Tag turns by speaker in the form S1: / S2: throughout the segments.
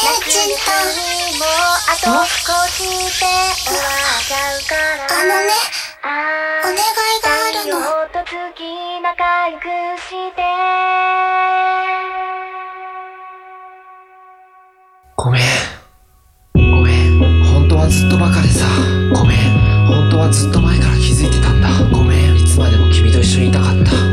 S1: ち
S2: もうあと少しで終わっちゃうから
S1: あのね
S2: あー
S1: お願いがあるの
S2: 太陽と月仲良くして
S3: ごめん。ごめん。本当はずっとバカでさ。ごめん。本当はずっと前から気づいてたんだ。ごめん。いつまでも君と一緒にいたかった。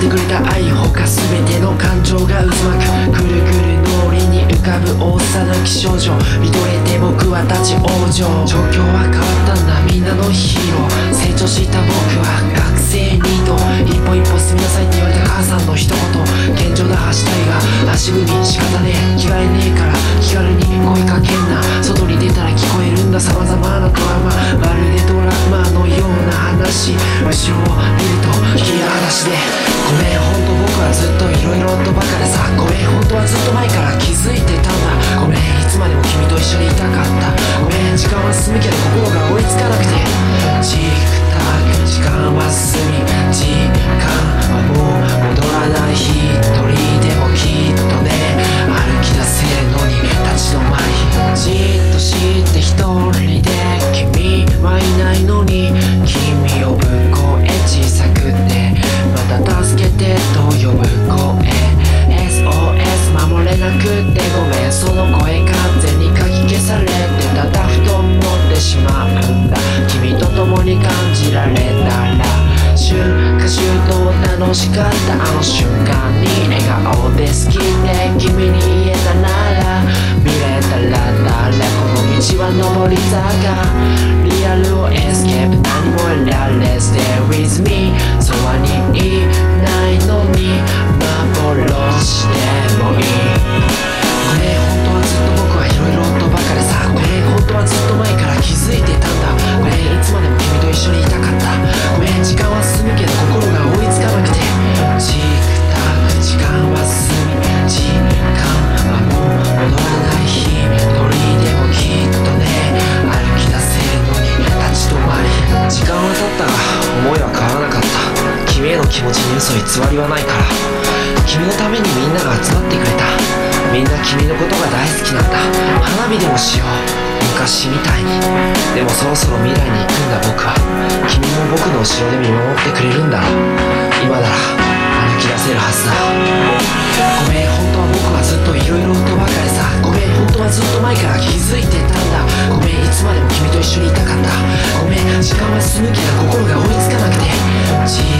S3: み教えてくれた愛ほか全ての感情が渦巻くくるくる脳裏に浮かぶ幼き少女。見とれて僕は立ち往生。状況は変わったんだ。みんなのヒーロー。成長した僕は学生にと。一歩一歩進みなさいって言われた母さんの一言。現状打破したいが足踏み。仕方ねえ。着替えねえから。気軽に声かけんな。ずっと色々とばかでさごめん本当はずっと前から気づいてたんだ。ごめんいつまでも君と一緒にいた楽しかったあの瞬間に笑顔で好きで君に言えたなら見れたら誰この道は上り坂。リアルエスケープ何も得られ Stay with me. そばに気持ちに嘘偽りはないから。君のためにみんなが集まってくれた。みんな君のことが大好きなんだ。花火でもしよう。昔みたいに。でもそろそろ未来に行くんだ僕は。君も僕の後ろで見守ってくれるんだ今なら歩き出せるはずだ。ごめん本当は僕はずっと色々とばかりさ。ごめん本当はずっと前から気づいてたんだ。ごめんいつまでも君と一緒にいたかった。ごめん時間は進むけど心が追いつかなくて。